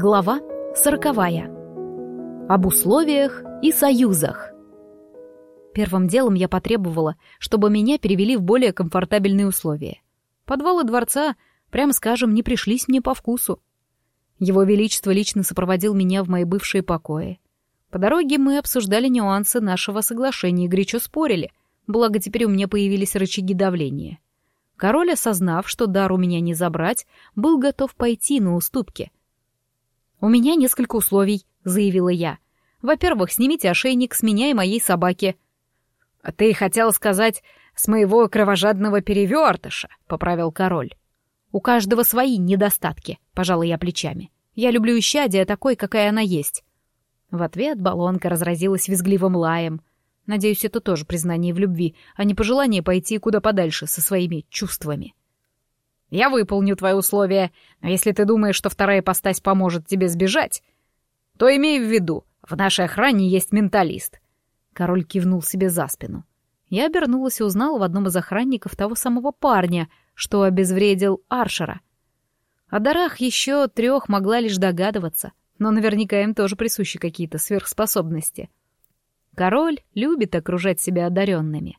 Глава сороковая. Об условиях и союзах. Первым делом я потребовала, чтобы меня перевели в более комфортабельные условия. Подвалы дворца, прямо скажем, не пришлись мне по вкусу. Его Величество лично сопроводил меня в мои бывшие покои. По дороге мы обсуждали нюансы нашего соглашения и горячо спорили, благо теперь у меня появились рычаги давления. Король, осознав, что дар у меня не забрать, был готов пойти на уступки — «У меня несколько условий», — заявила я. «Во-первых, снимите ошейник с меня и моей собаки». «А «Ты хотел сказать, с моего кровожадного перевертыша», — поправил король. «У каждого свои недостатки», — пожала я плечами. «Я люблю исчадие такой, какая она есть». В ответ баллонка разразилась визгливым лаем. Надеюсь, это тоже признание в любви, а не пожелание пойти куда подальше со своими чувствами. Я выполню твои условия, но если ты думаешь, что вторая постась поможет тебе сбежать, то имей в виду, в нашей охране есть менталист». Король кивнул себе за спину. Я обернулась и узнала в одном из охранников того самого парня, что обезвредил Аршера. О дарах еще трех могла лишь догадываться, но наверняка им тоже присущи какие-то сверхспособности. Король любит окружать себя одаренными.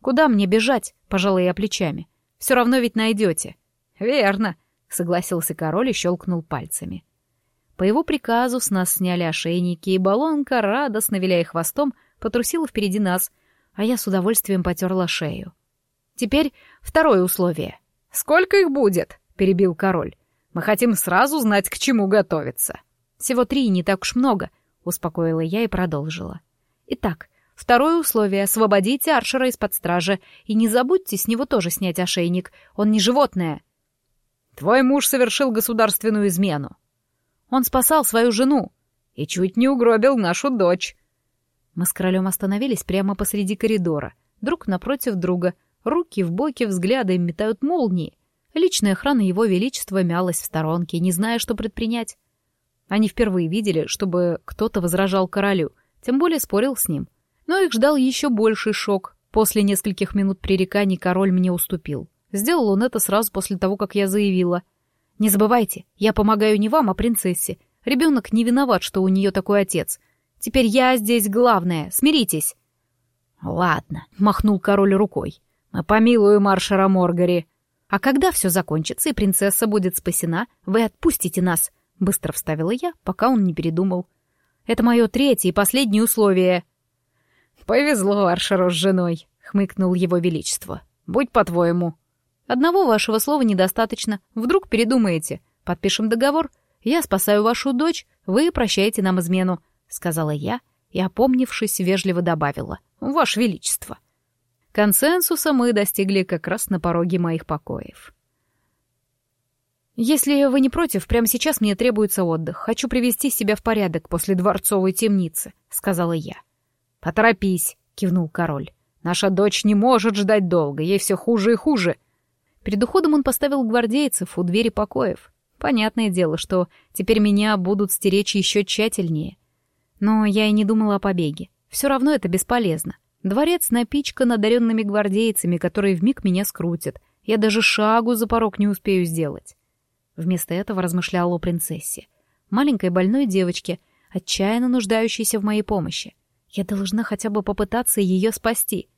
«Куда мне бежать?» — пожала я плечами. «Все равно ведь найдете». «Верно», — согласился король и щелкнул пальцами. По его приказу с нас сняли ошейники, и баллонка, радостно виляя хвостом, потрусила впереди нас, а я с удовольствием потерла шею. Теперь второе условие. «Сколько их будет?» — перебил король. «Мы хотим сразу знать, к чему готовиться». «Всего три, не так уж много», — успокоила я и продолжила. «Итак, второе условие — освободите Аршера из-под стражи, и не забудьте с него тоже снять ошейник, он не животное». Твой муж совершил государственную измену. Он спасал свою жену и чуть не угробил нашу дочь. Мы с королем остановились прямо посреди коридора, друг напротив друга, руки в боки, взгляды метают молнии. Личная охрана его величества мялась в сторонке, не зная, что предпринять. Они впервые видели, чтобы кто-то возражал королю, тем более спорил с ним. Но их ждал еще больший шок. После нескольких минут пререканий король мне уступил. Сделал он это сразу после того, как я заявила. «Не забывайте, я помогаю не вам, а принцессе. Ребенок не виноват, что у нее такой отец. Теперь я здесь главная, смиритесь». «Ладно», — махнул король рукой. «Мы помилуем маршера Моргари». «А когда все закончится и принцесса будет спасена, вы отпустите нас», — быстро вставила я, пока он не передумал. «Это мое третье и последнее условие». «Повезло Аршеру с женой», — хмыкнул его величество. «Будь по-твоему». Одного вашего слова недостаточно. Вдруг передумаете. Подпишем договор. Я спасаю вашу дочь, вы прощаете нам измену», — сказала я и, опомнившись, вежливо добавила. «Ваше Величество». Консенсуса мы достигли как раз на пороге моих покоев. «Если вы не против, прямо сейчас мне требуется отдых. Хочу привести себя в порядок после дворцовой темницы», — сказала я. «Поторопись», — кивнул король. «Наша дочь не может ждать долго, ей все хуже и хуже». Перед уходом он поставил гвардейцев у двери покоев. Понятное дело, что теперь меня будут стеречь еще тщательнее. Но я и не думала о побеге. Все равно это бесполезно. Дворец напичкан одаренными гвардейцами, которые вмиг меня скрутят. Я даже шагу за порог не успею сделать. Вместо этого размышляла о принцессе. Маленькой больной девочке, отчаянно нуждающейся в моей помощи. Я должна хотя бы попытаться ее спасти.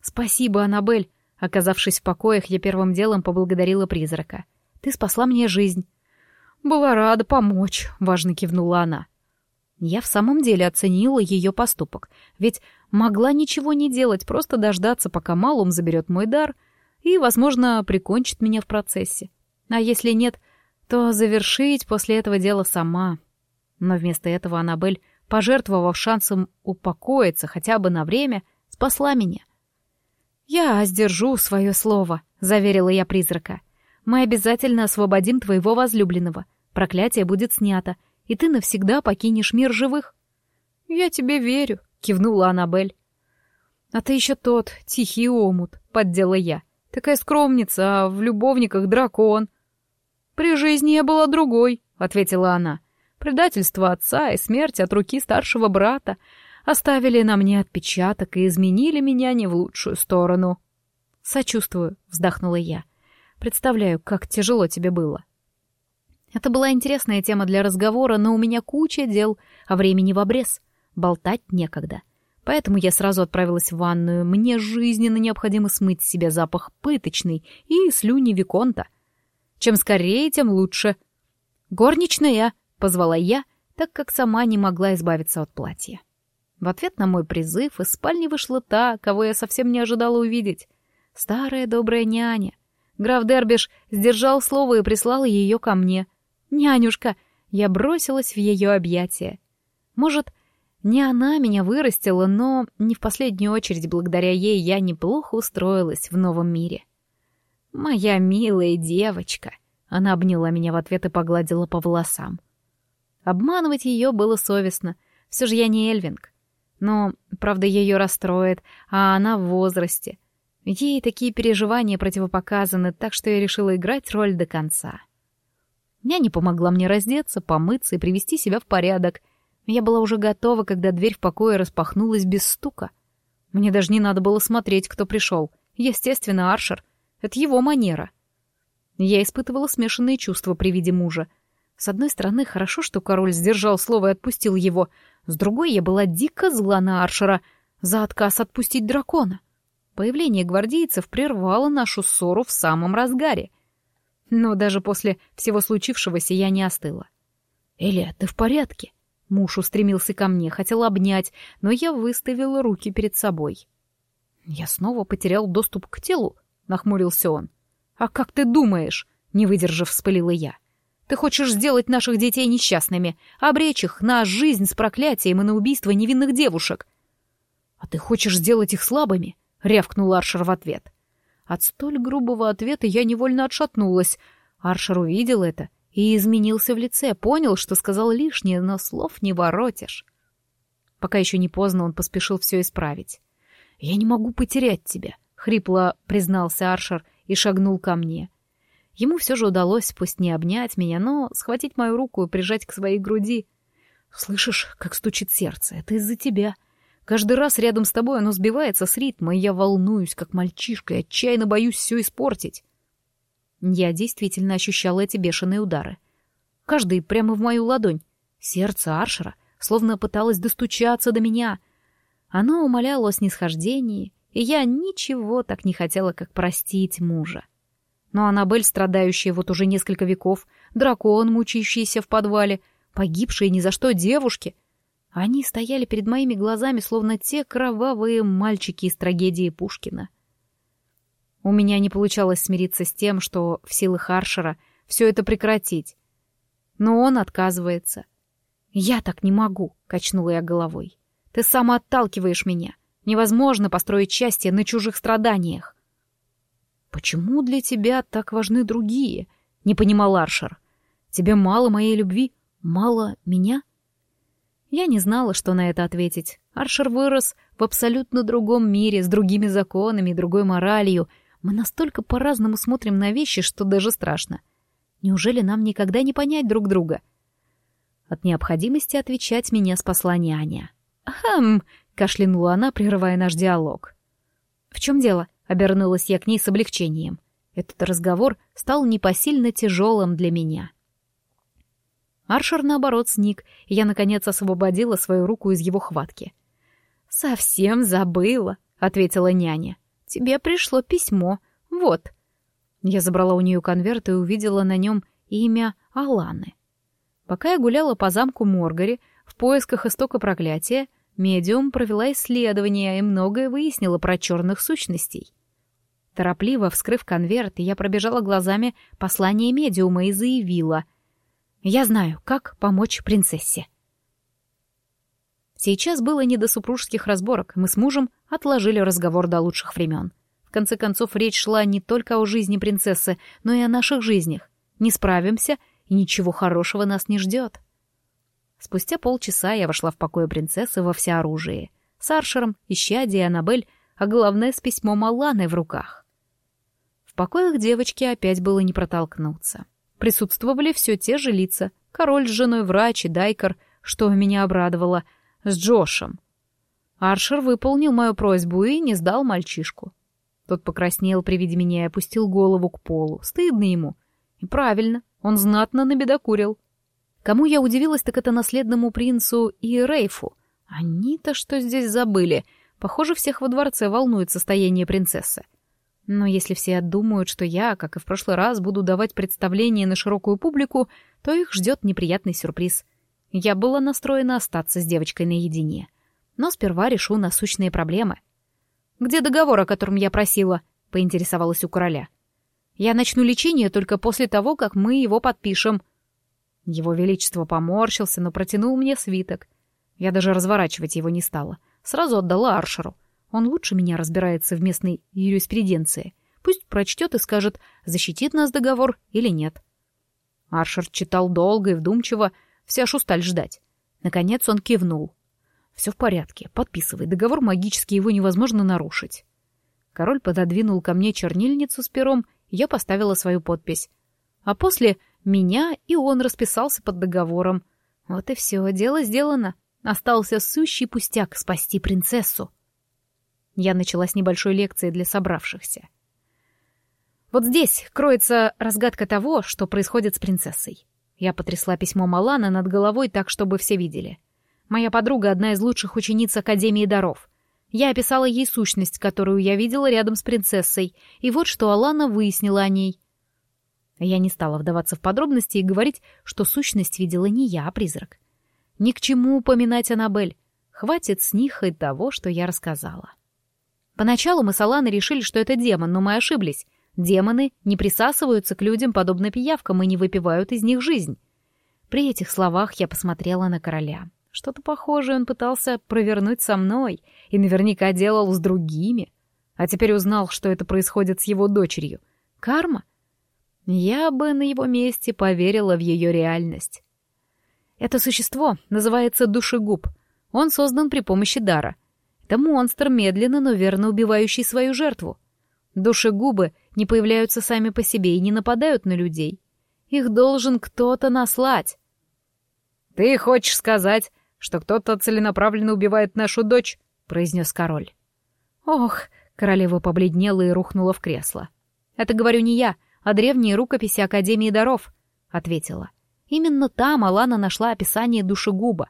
«Спасибо, Аннабель», Оказавшись в покоях, я первым делом поблагодарила призрака. «Ты спасла мне жизнь». «Была рада помочь», — важно кивнула она. Я в самом деле оценила ее поступок, ведь могла ничего не делать, просто дождаться, пока Малум заберет мой дар и, возможно, прикончит меня в процессе. А если нет, то завершить после этого дело сама. Но вместо этого Аннабель, пожертвовав шансом упокоиться хотя бы на время, спасла меня. «Я сдержу свое слово», — заверила я призрака. «Мы обязательно освободим твоего возлюбленного. Проклятие будет снято, и ты навсегда покинешь мир живых». «Я тебе верю», — кивнула Аннабель. «А ты еще тот, тихий омут», — поддела я. «Такая скромница, а в любовниках дракон». «При жизни я была другой», — ответила она. «Предательство отца и смерть от руки старшего брата оставили на мне отпечаток и изменили меня не в лучшую сторону. «Сочувствую», — вздохнула я. «Представляю, как тяжело тебе было». Это была интересная тема для разговора, но у меня куча дел, а времени в обрез. Болтать некогда. Поэтому я сразу отправилась в ванную. Мне жизненно необходимо смыть с себя запах пыточный и слюни Виконта. Чем скорее, тем лучше. «Горничная!» — позвала я, так как сама не могла избавиться от платья. В ответ на мой призыв из спальни вышла та, кого я совсем не ожидала увидеть. Старая добрая няня. Граф Дербиш сдержал слово и прислал ее ко мне. «Нянюшка!» Я бросилась в ее объятия. Может, не она меня вырастила, но не в последнюю очередь благодаря ей я неплохо устроилась в новом мире. «Моя милая девочка!» Она обняла меня в ответ и погладила по волосам. Обманывать ее было совестно. Все же я не Эльвинг. Но, правда, ее расстроит, а она в возрасте. Ей такие переживания противопоказаны, так что я решила играть роль до конца. Няня помогла мне раздеться, помыться и привести себя в порядок. Я была уже готова, когда дверь в покое распахнулась без стука. Мне даже не надо было смотреть, кто пришел. Естественно, Аршер. Это его манера. Я испытывала смешанные чувства при виде мужа. С одной стороны, хорошо, что король сдержал слово и отпустил его. С другой, я была дико зла на Аршера за отказ отпустить дракона. Появление гвардейцев прервало нашу ссору в самом разгаре. Но даже после всего случившегося я не остыла. «Эля, ты в порядке?» Муж устремился ко мне, хотел обнять, но я выставила руки перед собой. «Я снова потерял доступ к телу», — нахмурился он. «А как ты думаешь?» — не выдержав, вспылила я. «Ты хочешь сделать наших детей несчастными, обречь их на жизнь с проклятием и на убийство невинных девушек». «А ты хочешь сделать их слабыми?» — рявкнул Аршер в ответ. От столь грубого ответа я невольно отшатнулась. Аршер увидел это и изменился в лице, понял, что сказал лишнее, но слов не воротишь. Пока еще не поздно, он поспешил все исправить. «Я не могу потерять тебя», — хрипло признался Аршер и шагнул ко мне. Ему все же удалось, пусть не обнять меня, но схватить мою руку и прижать к своей груди. «Слышишь, как стучит сердце? Это из-за тебя. Каждый раз рядом с тобой оно сбивается с ритма, и я волнуюсь, как мальчишка, и отчаянно боюсь все испортить. Я действительно ощущала эти бешеные удары. Каждый прямо в мою ладонь. Сердце Аршера словно пыталось достучаться до меня. Оно умоляло о снисхождении, и я ничего так не хотела, как простить мужа. Но Аннабель, страдающая вот уже несколько веков, дракон, мучающийся в подвале, погибшие ни за что девушки — они стояли перед моими глазами, словно те кровавые мальчики из трагедии Пушкина. У меня не получалось смириться с тем, что в силах Аршера все это прекратить. Но он отказывается. «Я так не могу», — качнула я головой. «Ты сам отталкиваешь меня. Невозможно построить счастье на чужих страданиях». «Почему для тебя так важны другие?» — не понимал Аршер. «Тебе мало моей любви? Мало меня?» Я не знала, что на это ответить. Аршер вырос в абсолютно другом мире, с другими законами, другой моралью. Мы настолько по-разному смотрим на вещи, что даже страшно. Неужели нам никогда не понять друг друга? От необходимости отвечать меня спасла няня. «Хм!» — кашлянула она, прерывая наш диалог. «В чем дело?» — обернулась я к ней с облегчением. Этот разговор стал непосильно тяжелым для меня. Аршер, наоборот, сник, и я, наконец, освободила свою руку из его хватки. «Совсем забыла», — ответила няня. «Тебе пришло письмо. Вот». Я забрала у нее конверт и увидела на нем имя Аланы. Пока я гуляла по замку Моргари в поисках истока проклятия, медиум провела исследование и многое выяснила про черных сущностей. Торопливо вскрыв конверт, я пробежала глазами послание медиума и заявила — я знаю, как помочь принцессе. Сейчас было не до супружеских разборок, мы с мужем отложили разговор до лучших времен. В конце концов, речь шла не только о жизни принцессы, но и о наших жизнях. Не справимся, и ничего хорошего нас не ждет. Спустя полчаса я вошла в покой принцессы во всеоружии. С Аршером, Ищади и Аннабель, а главное, с письмом Аланы в руках. Покоях девочки опять было не протолкнуться присутствовали все те же лица. Король с женой врач и Дайкер, что меня обрадовало, с Джошем. Аршер выполнил мою просьбу и не сдал мальчишку. Тот покраснел при виде меня и опустил голову к полу. Стыдно ему. И правильно, Он знатно набедокурил. Кому я удивилась, так это наследному принцу и Рейфу. Они-то что здесь забыли? Похоже, всех во дворце волнует состояние принцессы. Но если все думают, что я, как и в прошлый раз, буду давать представление на широкую публику, то их ждет неприятный сюрприз. Я была настроена остаться с девочкой наедине. Но сперва решу насущные проблемы. «Где договор, о котором я просила?» — поинтересовалась у короля. «Я начну лечение только после того, как мы его подпишем». Его Величество поморщился, но протянул мне свиток. Я даже разворачивать его не стала. Сразу отдала Аршеру. Он лучше меня разбирается в местной юриспруденции. Пусть прочтет и скажет, защитит нас договор или нет. Аршер читал долго и вдумчиво, вся шусталь ждать. Наконец он кивнул. «Все в порядке, подписывай, договор магический, его невозможно нарушить». Король пододвинул ко мне чернильницу с пером, я поставила свою подпись. А после меня и он расписался под договором. Вот и все, дело сделано. Остался сущий пустяк спасти принцессу. Я начала с небольшой лекции для собравшихся. Вот здесь кроется разгадка того, что происходит с принцессой. Я потрясла письмо Малана над головой так, чтобы все видели. Моя подруга — одна из лучших учениц Академии даров. Я описала ей сущность, которую я видела рядом с принцессой, и вот что Алана выяснила о ней. Я не стала вдаваться в подробности и говорить, что сущность видела не я, а призрак. Ни к чему упоминать Аннабель. Хватит с них и того, что я рассказала. Поначалу мы с Аланой решили, что это демон, но мы ошиблись. Демоны не присасываются к людям, подобно пиявкам, и не выпивают из них жизнь. При этих словах я посмотрела на короля. Что-то похожее он пытался провернуть со мной и наверняка делал с другими. А теперь узнал, что это происходит с его дочерью. Карма? Я бы на его месте поверила в ее реальность. Это существо называется душегуб. Он создан при помощи дара. Это монстр, медленно, но верно убивающий свою жертву. Душегубы не появляются сами по себе и не нападают на людей. Их должен кто-то наслать. «Ты хочешь сказать, что кто-то целенаправленно убивает нашу дочь?» — произнес король. «Ох!» — королева побледнела и рухнула в кресло. «Это говорю не я, а древние рукописи Академии даров», — ответила. Именно там Алана нашла описание душегуба.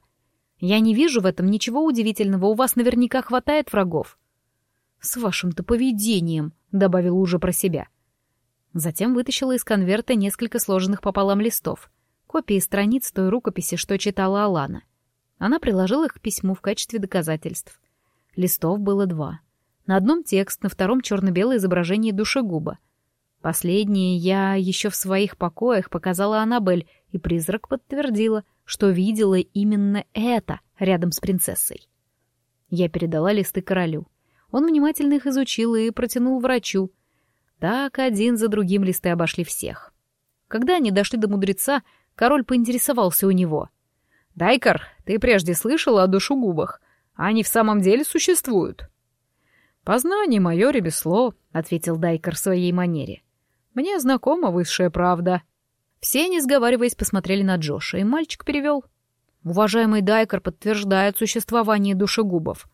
Я не вижу в этом ничего удивительного, у вас наверняка хватает врагов. «С вашим-то поведением», — добавила уже про себя. Затем вытащила из конверта несколько сложенных пополам листов, копии страниц той рукописи, что читала Алана. Она приложила их к письму в качестве доказательств. Листов было два. На одном текст, на втором черно-белое изображение душегуба. Последнее я еще в своих покоях показала Аннабель, и призрак подтвердила, что видела именно это рядом с принцессой. Я передала листы королю. Он внимательно их изучил и протянул врачу. Так один за другим листы обошли всех. Когда они дошли до мудреца, король поинтересовался у него — «Дайкар, ты прежде слышал о душегубах? Они в самом деле существуют?» «Познание — мое ремесло», — ответил Дайкар в своей манере. «Мне знакома высшая правда». Все, не сговариваясь, посмотрели на Джоша, и мальчик перевел. «Уважаемый Дайкар подтверждает существование душегубов».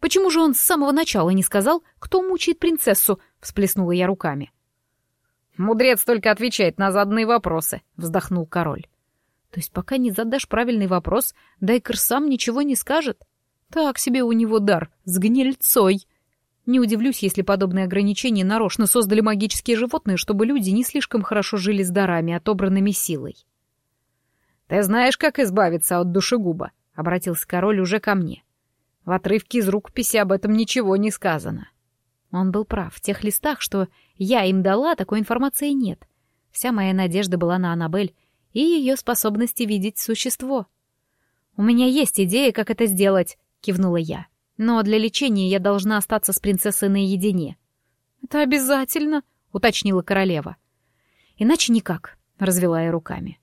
«Почему же он с самого начала не сказал, кто мучает принцессу?» — всплеснула я руками. «Мудрец только отвечает на заданные вопросы», — вздохнул король. То есть пока не задашь правильный вопрос, Дайкер сам ничего не скажет? Так себе у него дар, с гнильцой. Не удивлюсь, если подобные ограничения нарочно создали магические животные, чтобы люди не слишком хорошо жили с дарами, отобранными силой. «Ты знаешь, как избавиться от душегуба?» — обратился король уже ко мне. В отрывке из рукописи об этом ничего не сказано. Он был прав. В тех листах, что я им дала, такой информации нет. Вся моя надежда была на Аннабель, и ее способности видеть существо. «У меня есть идея, как это сделать», — кивнула я. «Но для лечения я должна остаться с принцессой наедине». «Это обязательно», — уточнила королева. «Иначе никак», — развела я руками.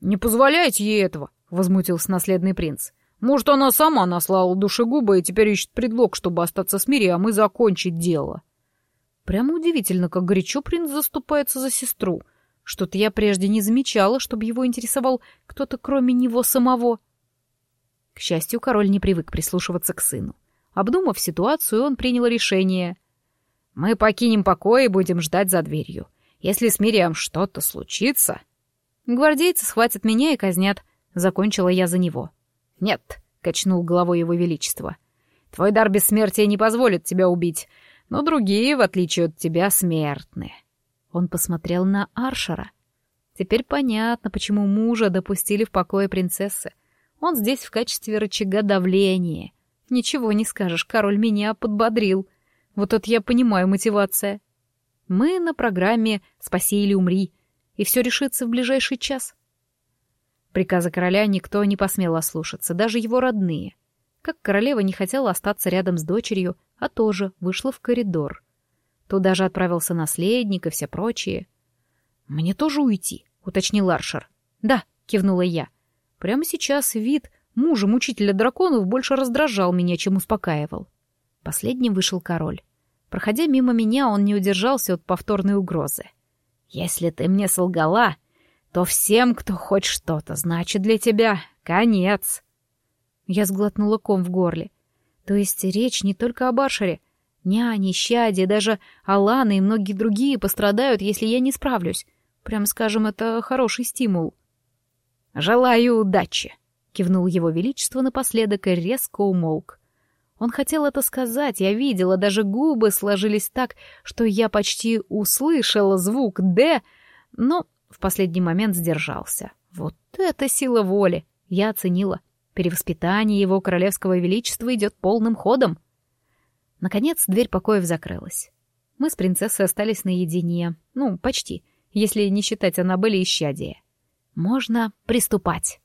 «Не позволяйте ей этого», — возмутился наследный принц. «Может, она сама наслала душегуба и теперь ищет предлог, чтобы остаться с Мири, а мы закончить дело». Прямо удивительно, как горячо принц заступается за сестру — что-то я прежде не замечала, чтобы его интересовал кто-то кроме него самого. К счастью, король не привык прислушиваться к сыну. Обдумав ситуацию, он принял решение. «Мы покинем покой и будем ждать за дверью. Если с Мириам что-то случится...» «Гвардейцы схватят меня и казнят», — закончила я за него. «Нет», — качнул головой его величество. «Твой дар бессмертия не позволит тебя убить, но другие, в отличие от тебя, смертны». Он посмотрел на Аршера. Теперь понятно, почему мужа допустили в покое принцессы. Он здесь в качестве рычага давления. Ничего не скажешь, король меня подбодрил. Вот это я понимаю мотивация. Мы на программе «Спаси или умри», и все решится в ближайший час. Приказа короля никто не посмел ослушаться, даже его родные. Как королева не хотела остаться рядом с дочерью, а тоже вышла в коридор. Туда же отправился наследник и все прочие. «Мне тоже уйти», — уточнил Аршер. «Да», — кивнула я. Прямо сейчас вид мужа мучителя драконов больше раздражал меня, чем успокаивал. Последним вышел король. Проходя мимо меня, он не удержался от повторной угрозы. «Если ты мне солгала, то всем, кто хоть что-то значит для тебя, конец!» Я сглотнула ком в горле. То есть речь не только о Баршере. Няни, Щади, даже Алана и многие другие пострадают, если я не справлюсь. Прям скажем, это хороший стимул. «Желаю удачи!» — кивнул его величество напоследок и резко умолк. Он хотел это сказать, я видела, даже губы сложились так, что я почти услышала звук «Д», но в последний момент сдержался. Вот это сила воли! Я оценила. Перевоспитание его королевского величества идет полным ходом. Наконец дверь покоев закрылась. Мы с принцессой остались наедине. Ну, почти, если не считать Аннабелли и Щадия. Можно приступать.